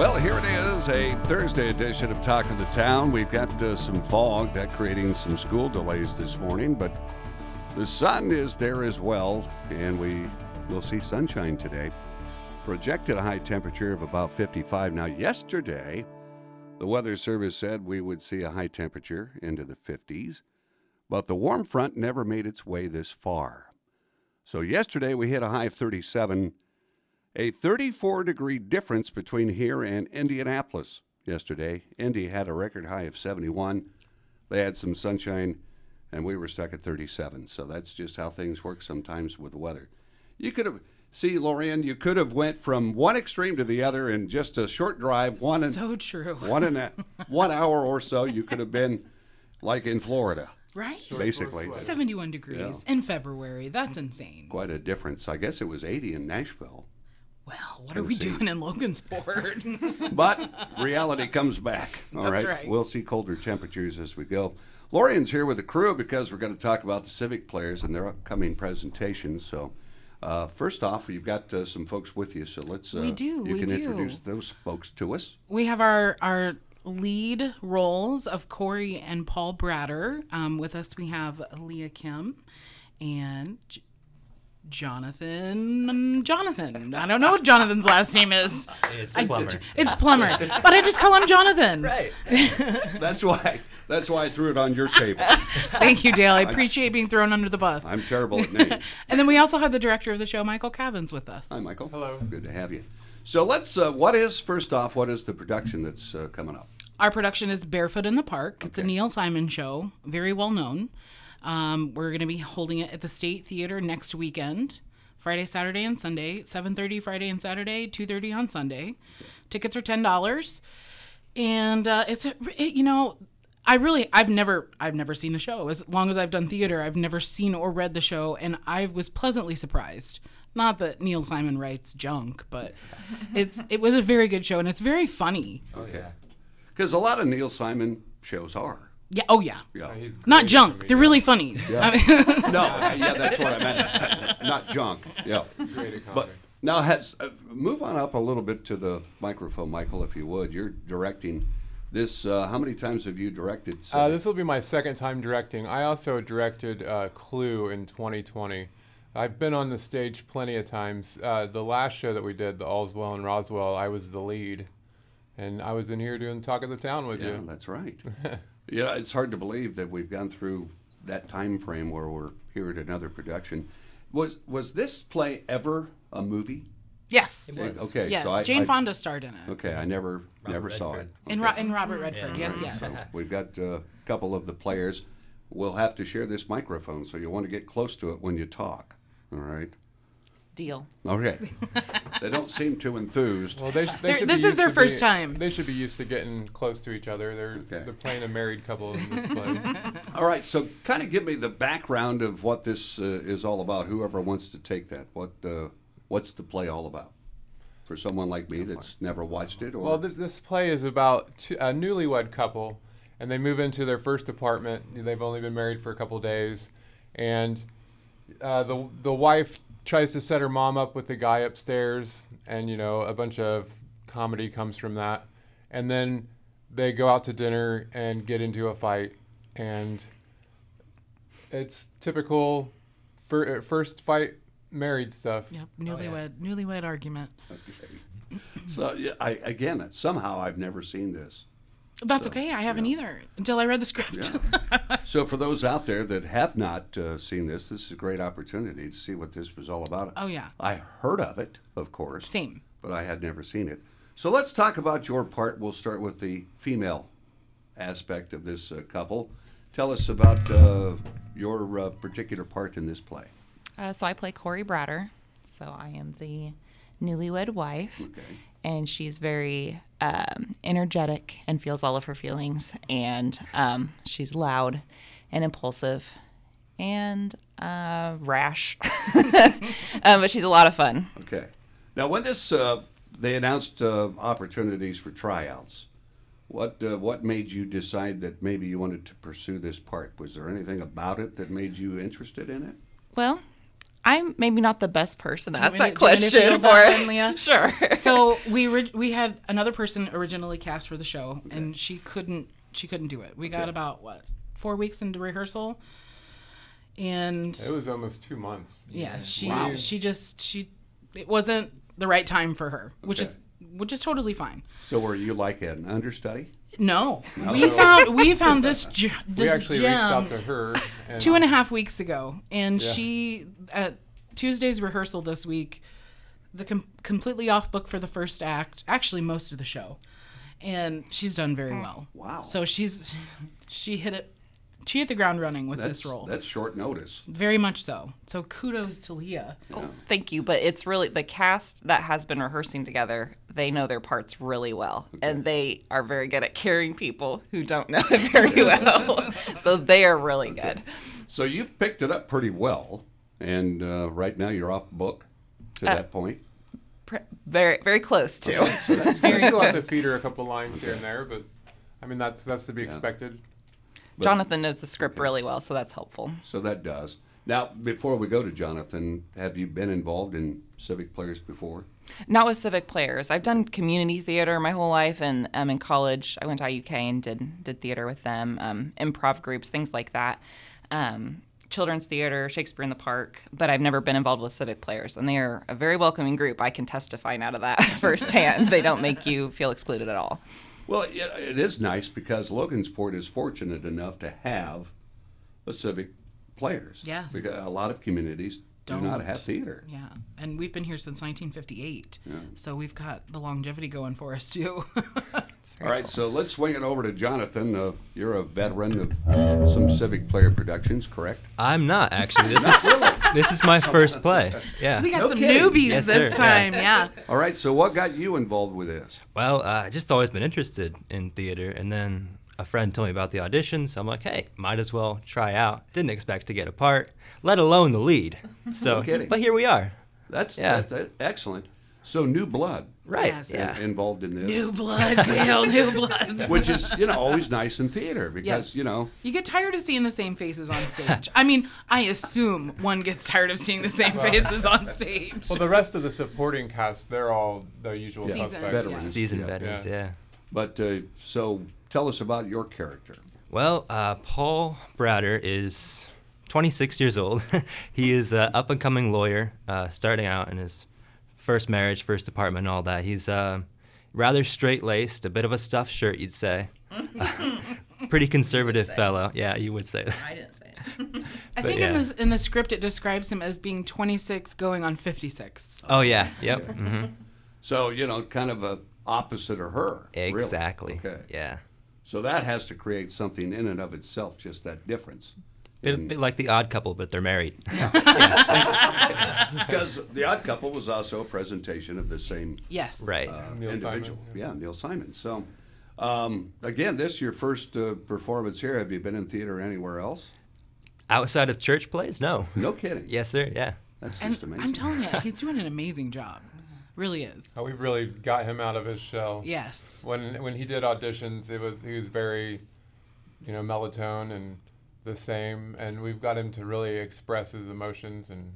Well, here it is, a Thursday edition of Talk of the Town. We've got uh, some fog that creating some school delays this morning, but the sun is there as well, and we will see sunshine today. Projected a high temperature of about 55. Now, yesterday, the Weather Service said we would see a high temperature into the 50s, but the warm front never made its way this far. So, yesterday we hit a high of 37 a 34 degree difference between here and Indianapolis yesterday. Indy had a record high of 71. They had some sunshine, and we were stuck at 37. So that's just how things work sometimes with the weather. You could have see, Lorian, you could have went from one extreme to the other in just a short drive. One and, so true. one and a, one hour or so, you could have been like in Florida. Right? Basically, 71 degrees in February. That's insane. quite a difference. I guess it was 80 in Nashville. Well, what are we Tennessee. doing in Logansport? But reality comes back. All That's right? right. We'll see colder temperatures as we go. Lorian's here with the crew because we're going to talk about the Civic players and their upcoming presentations. So, uh, first off, you've got uh, some folks with you. So let's. Uh, We do, You we can do. introduce those folks to us. we have our our lead roles of Corie and Paul Bratter. Um, with us, we have Leah Kim and Jonathan. Jonathan. I don't know what Jonathan's last name is. It's I- plumber. it's Plumber, but I just call him Jonathan. right. That's why. That's why I threw it on your table. Thank you, Dale. I appreciate being thrown under the bus. I'm terrible at names. and then we also have the director of the show, Michael Cavins, with us. Hi, Michael. Hello. Good to have you. So let's. Uh, what is first off? What is the production that's uh, coming up? Our production is Barefoot in the Park. It's a Neil Simon show, very well known. Um, we're going to be holding it at the State Theater next weekend, Friday, Saturday, and Sunday. 7:30 Friday and Saturday, 2:30 on Sunday. Tickets are ten dollars, and uh, it's it, you know. I really I've never I've never seen the show. As long as I've done theater, I've never seen or read the show and I was pleasantly surprised. Not that Neil Simon writes junk, but it's it was a very good show and it's very funny. Okay. Because a lot of Neil Simon shows are. Yeah, oh yeah. Yeah. Not junk. They're really funny. I mean, No, yeah, that's what I meant. Not junk. Yeah. Great But now, has uh, move on up a little bit to the microphone, Michael, if you would. You're directing this. Uh, how many times have you directed? Uh, this will be my second time directing. I also directed uh, Clue in 2020. I've been on the stage plenty of times. Uh, the last show that we did, the All's Well in Roswell, I was the lead, and I was in here doing Talk of the Town with you. yeah, you. that's right. Yeah, it's hard to believe that we've gone through that time frame where we're here at another production. Was was this play ever a movie? yes. Okay, Yes. so I, Jane I- Fonda starred in it. Okay, I never never Robert saw it. Redford. And, Ro- and Robert Redford. Yeah. Yes, yes. We've got uh, a couple of the players. We'll have to share this microphone, so you want to get close to it when you talk. All right. Deal. Okay. they don't seem too enthused. Well, they, sh- they They're- be this is their first be- time. They should be used to getting close to each other. They're Okay. they're playing a married couple in this play. All right. So, kind of give me the background of what this uh, is all about. Whoever wants to take that. What uh, What's the play all about? For someone like me that's never watched it, or Well, this, this play is about two, a newlywed couple, and they move into their first apartment. They've only been married for a couple days, and uh, the the wife tries to set her mom up with the guy upstairs, and you know a bunch of comedy comes from that, and then they go out to dinner and get into a fight, and it's typical fir- uh, first fight married stuff. Yep. Newlywed. Oh, newlywed argument. Okay. so yeah, I again somehow I've never seen this. That's okay. I haven't either until I read the script. So, for those out there that have not uh, seen this, this is a great opportunity to see what this was all about. Oh, yeah. I heard of it, of course. Same. But I had never seen it. So, let's talk about your part. We'll start with the female aspect of this uh, couple. Tell us about uh, your uh, particular part in this play. Uh, so I play Corie Bratter. So I am the newlywed wife, Okay. And she's very um, energetic and feels all of her feelings. And um, she's loud and impulsive and uh, rash, um, but she's a lot of fun. Okay. Now, when this uh, they announced uh, opportunities for tryouts, what uh, what made you decide that maybe you wanted to pursue this part? Was there anything about it that made you interested in it? Well, I'm maybe not the best person to ask that to- do you want me to question for that Leah? Sure. so we ri- we had another person originally cast for the show, and she couldn't she couldn't do it. We got about what four weeks into rehearsal, and It was almost two months. yeah, she Wow. she just she it wasn't the right time for her, which is which is totally fine. So, were you like an understudy? No, we found we found this ge- this We actually gem reached out to her. And, two and a half weeks ago, and Yeah. she at Tuesday's rehearsal this week, the com- completely off book for the first act, actually most of the show, and she's done very hmm. well. Wow. So she's she hit it, she hit the ground running with That's this role, that's short notice. very much so. So kudos to Leah. Thank you, but it's really the cast that has been rehearsing together. They know their parts really well, and they are very good at carrying people who don't know it very well. so they are really good. So you've picked it up pretty well, and uh, right now you're off book to Uh, that point. Pr- Very, very close to. We still have to feed her a couple lines here and there, but I mean that's that's to be expected. Jonathan knows the script really well, so that's helpful. So that does. Now, before we go to Jonathan, have you been involved in civic players before? Not with civic players. I've done community theater my whole life, and um, in college I went to IUK and did did theater with them, um, improv groups, things like that. Um, children's theater, Shakespeare in the Park, but I've never been involved with civic players, and they are a very welcoming group. I can testify now to that firsthand. they don't make you feel excluded at all. Well, it, it is nice because Logansport is fortunate enough to have a civic players. Yes. Because a lot of communities do not Don't. have theater. Yeah, and we've been here since 1958, Yeah. so we've got the longevity going for us too. All right, so let's swing it over to Jonathan. Uh, you're a veteran of some civic player productions, correct? I'm not actually. This is this is my first play. Yeah. we got No some kidding. newbies Yes, this sir. Yeah. time. Yeah. All right, so what got you involved with this? Well, uh, I just always been interested in theater, and then a friend told me about the audition, so I'm like, hey, might as well try out. Didn't expect to get a part, let alone the lead. So, kidding. but here we are. That's, Yeah. that's uh, excellent. So, new blood Right. Yes. Yeah. involved in this. New blood, Dale. New blood. which is you know always nice in theater because Yes. you know You get tired of seeing the same faces on stage. I mean, I assume one gets tired of seeing the same faces on stage. Well, the rest of the supporting cast, they're all the usual Seasoned. suspects. Veterans. Seasoned Yeah. veterans, Yeah. yeah. but uh, so tell us about your character Well, uh, Paul Bratter is 26 years old. he is an up and coming lawyer, uh, starting out in his first marriage, first apartment, and all that. He's uh, rather straight laced, a bit of a stuffed shirt, you'd say. Pretty conservative fellow. Yeah, you would say that. I didn't say it. I But think in, the, in the script it describes him as being 26 going on 56. Oh, yeah. Yep. hmm so you know kind of a opposite of her really. Exactly. okay Yeah. so that has to create something in and of itself just that difference Bit, in- bit like the odd couple, but they're married. because the odd couple was also a presentation of the same Yes. right. uh, Neil individual Simon, yeah neil simon so um, again this your first uh, performance here have you been in theater anywhere else Outside of church plays? No. no kidding Yes, sir. Yeah. that's And just amazing I'm telling you, he's doing an amazing job. Really is. Oh, we really got him out of his shell. Yes. When when he did auditions, it was he was very, you know, melatonin and the same, and we've got him to really express his emotions and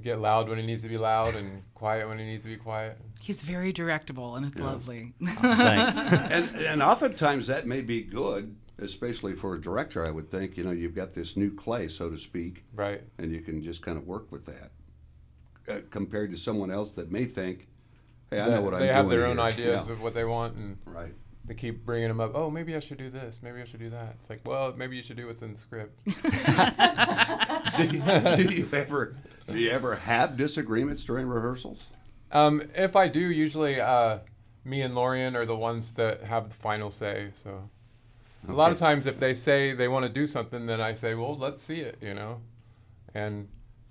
get loud when he needs to be loud and quiet when he needs to be quiet. He's very directable and it's lovely. Thanks. and and oftentimes that may be good, especially for a director. I would think you know you've got this new clay, so to speak, Right. and you can just kind of work with that, uh, compared to someone else that may think, "Hey, I know what I'm doing." they doing." have their own here." ideas Yeah. of what they want, and right. They keep bringing them up. Oh, maybe I should do this. Maybe I should do that. It's like, well, maybe you should do what's in the script. do, you, do you ever do you ever have disagreements during rehearsals? Um, if I do, usually uh, me and Lorian are the ones that have the final say. So a lot of times, if they say they want to do something, then I say, well, let's see it, you know. And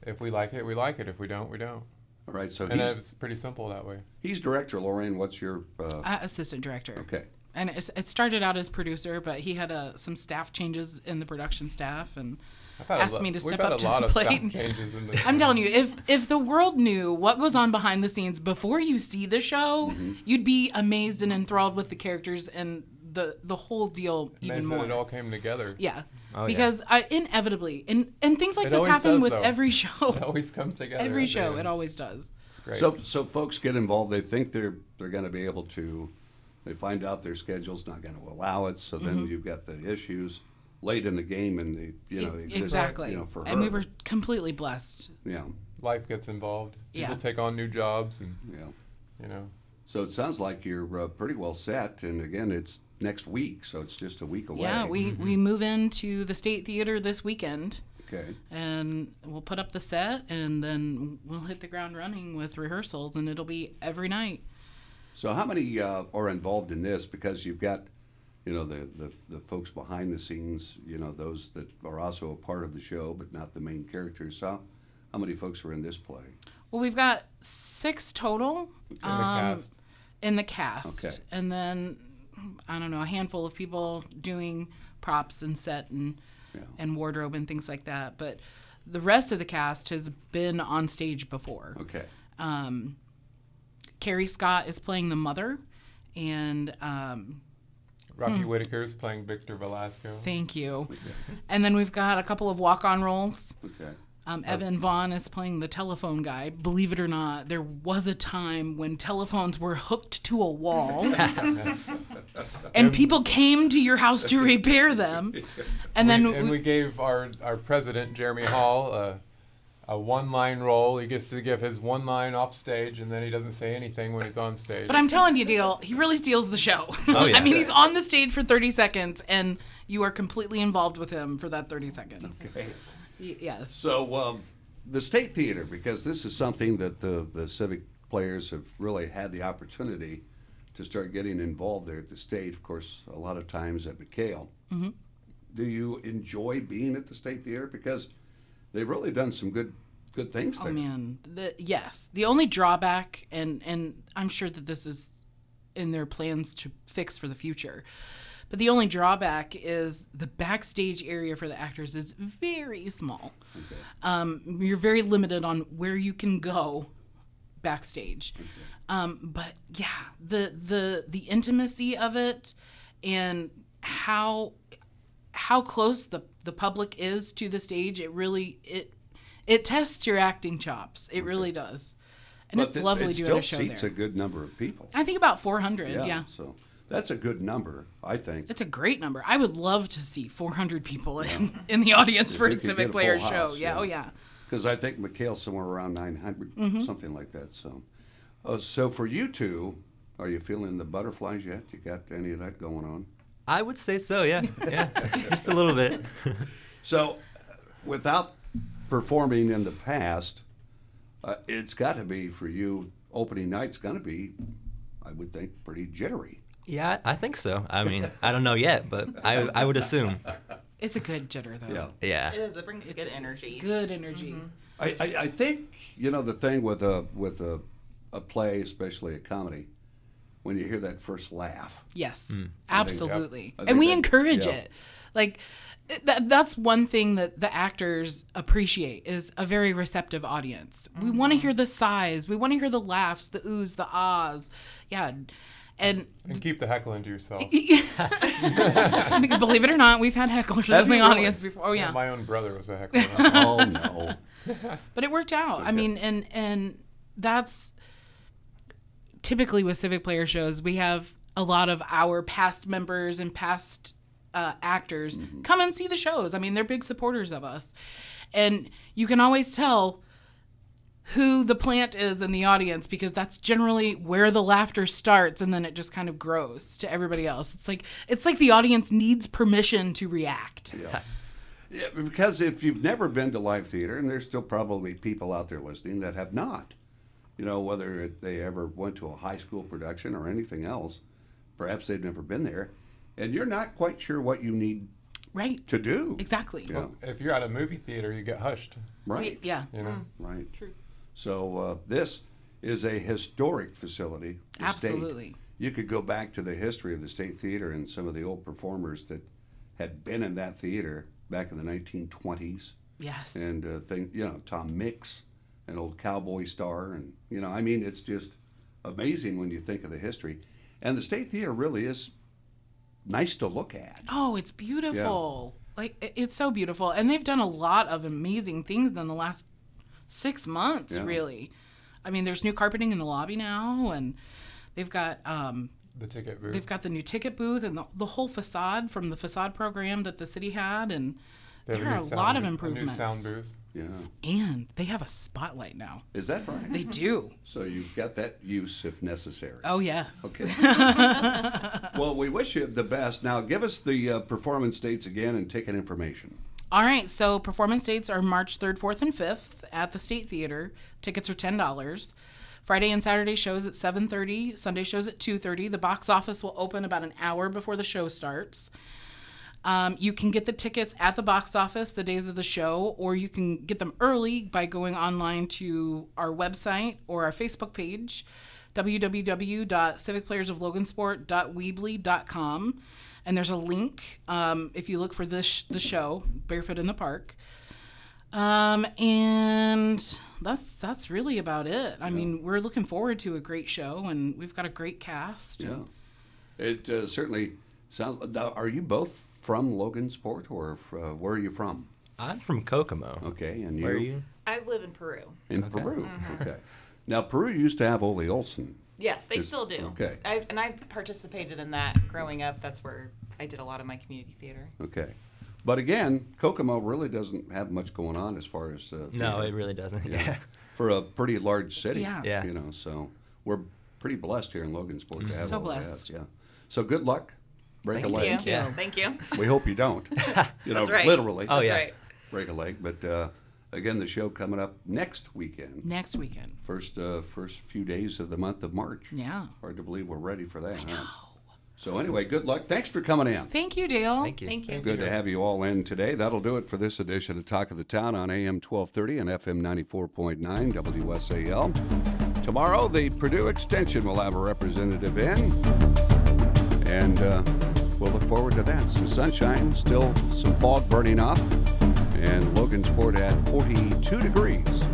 if we like it, we like it. If we don't, we don't. All right, so and he's, it's pretty simple that way. he's director. Lorraine, what's your? Uh, Uh, assistant director. okay. And it, it started out as producer, but he had uh, some staff changes in the production staff and I've had a asked lo- me to we've step had up a to lot the of plate. staff changes in the. I'm telling you, if if the world knew what goes on behind the scenes before you see the show, Mm-hmm. you'd be amazed and enthralled with the characters and the the whole deal They even said more. it all came together. yeah. Oh, yeah. because I, inevitably, and and things like It this happen does, with though. every show. It always comes together. every show, it always does. It's great. So, so folks get involved. They think they're they're going to be able to. They find out their schedule's not going to allow it. So then you've got the issues late in the game, and the you know exist, exactly. You know, for and we were completely blessed. Yeah, life gets involved. People Yeah. take on new jobs, and yeah. you know. So it sounds like you're uh, pretty well set. And again, it's next week, so it's just a week away. Yeah, we we move into the State Theater this weekend. Okay. and we'll put up the set and then we'll hit the ground running with rehearsals and it'll be every night So how many uh, are involved in this? Because you've got, you know, the, the the folks behind the scenes. You know, those that are also a part of the show, but not the main characters. So how many folks are in this play? well we've got six total In the um, cast. in the cast Okay. and then i don't know a handful of people doing props and set and Yeah. and wardrobe and things like that but the rest of the cast has been on stage before Okay. um, Carrie Scott is playing the mother, and um, Rocky is playing Victor Velasco. thank you. And then we've got a couple of walk-on roles. Okay. Um, Evan Vaughn is playing the telephone guy. Believe it or not, there was a time when telephones were hooked to a wall, and people came to your house to repair them. And then We- and we gave our, our president Jeremy Hall a, a one line role. He gets to give his one line off stage, and then he doesn't say anything when he's on stage. But I'm telling you, Dale, he really steals the show. Oh, yeah. I mean, he's on the stage for 30 seconds, and you are completely involved with him for that 30 seconds. Y- yes. So um, the State Theater, because this is something that the the civic players have really had the opportunity to start getting involved there at the state. Of course, a lot of times at McHale. Mm-hmm. Do you enjoy being at the State Theater because they've really done some good good things Oh there? man, the, yes. The only drawback, and and I'm sure that this is in their plans to fix for the future, but the only drawback is the backstage area for the actors is very small. Okay. Um, you're very limited on where you can go backstage. Okay. Um, but yeah, the the the intimacy of it and how how close the the public is to the stage, it really it it tests your acting chops. It really does. And But it's th- lovely it doing a show seats there. a good number of people. I think about 400, yeah. So that's a good number, I think. It's a great number. I would love to see 400 people in, in the audience for we a Civic Player full show. yeah, yeah. oh yeah. Because I think McHale's somewhere around 900, Mm-hmm. something like that. So, uh, so for you two, are you feeling the butterflies yet? You got any of that going on? I would say so. Yeah, yeah, just a little bit. So, uh, without performing in the past, uh, it's got to be for you. Opening night's going to be, I would think, pretty jittery. Yeah, I think so. I mean, I don't know yet, but I I would assume. It's a good jitter though. Yeah. Yeah. It is. It brings a good energy. Good energy. I, I, I think you know the thing with a with a, a play, especially a comedy, when you hear that first laugh. Yes, hmm. I absolutely. think and we that- encourage yeah. it. Like that, that's one thing that the actors appreciate is a very receptive audience. We mm-hmm. want to hear the sighs. We want to hear the laughs, the oohs, the ahs. Yeah. And and keep the heckling to yourself. believe it or not, we've had hecklers Have in the you really? audience before. Oh yeah. My own brother was a heckler. oh no! but it worked out. I mean, and and that's typically with civic player shows, we have a lot of our past members and past uh, actors come and see the shows. I mean, they're big supporters of us, and you can always tell who the plant is in the audience because that's generally where the laughter starts and then it just kind of grows to everybody else. It's like it's like the audience needs permission to react. Yeah. Yeah, because if you've never been to live theater, and there's still probably people out there listening that have not, you know, whether it, they ever went to a high school production or anything else, perhaps they've never been there, and you're not quite sure what you need Right. to do. Exactly. Yeah, if you're at a movie theater, you get hushed. right. Yeah. You know. Right. True. So uh, this is a historic facility. the state. Absolutely. You could go back to the history of the State Theater and some of the old performers that had been in that theater back in the 1920s. Yes. And uh, thing, you know, Tom Mix, an old cowboy star, and you know, I mean, it's just amazing when you think of the history. And the State Theater really is nice to look at. Oh, it's beautiful. Like it's so beautiful, and they've done a lot of amazing things in the last six months. Yeah. Really, I mean, there's new carpeting in the lobby now, and they've got um, The ticket booth. they've got the new ticket booth and the, the whole facade from the facade program that the city had, and They there are a new lot of improvements. A new sound booth. Yeah, And they have a spotlight now. is that right? They do. so you've got that use if necessary. Oh yes. Okay. well, we wish you the best. Now, give us the uh, performance dates again and ticket information. All right, so performance dates are March 3rd, 4th, and 5th at the State Theater. Tickets are $10. Friday and Saturday shows at 7:30, Sunday shows at 2:30. The box office will open about an hour before the show starts. Um, you can get the tickets at the box office the days of the show, or you can get them early by going online to our website or our Facebook page, www.civicplayersoflogansport.weebly.com. And there's a link um, if you look for this the show, Barefoot in the Park. Um, and that's that's really about it. I mean, we're looking forward to a great show, and we've got a great cast. Yeah. It uh, certainly sounds. Are you both from Logansport, or uh, where are you from? I'm from Kokomo. Okay, and you, Where are you? I live in Peru. in Peru. Okay. Now, Peru used to have Ole Olson. Yes, they Is- still do. okay. I, and I participated in that growing up. That's where I did a lot of my community theater. Okay. But again, Kokomo really doesn't have much going on as far as uh, No, theater. it really doesn't. Yeah. Yeah. For a pretty large city. Yeah. Yeah. You know, so we're pretty blessed here in Logansport to have So all that. blessed. Yeah. So good luck. Break Thank a leg. Thank you. Yeah. Thank you. We hope you don't. You know, right. literally. Oh, That's yeah. right. break a leg. But uh, again, the show coming up next weekend, Next weekend. first uh, first few days of the month of March. Yeah. Hard to believe we're ready for that. I Huh? So anyway, good luck. Thanks for coming in. Thank you, Dale. Thank you. Thank you. Good to have you all in today. That'll do it for this edition of Talk of the Town on AM 1230 and FM 94.9 WSAL. Tomorrow, the Purdue Extension will have a representative in, and uh, we'll look forward to that. Some sunshine, still some fog burning off, and Logansport at 42 degrees.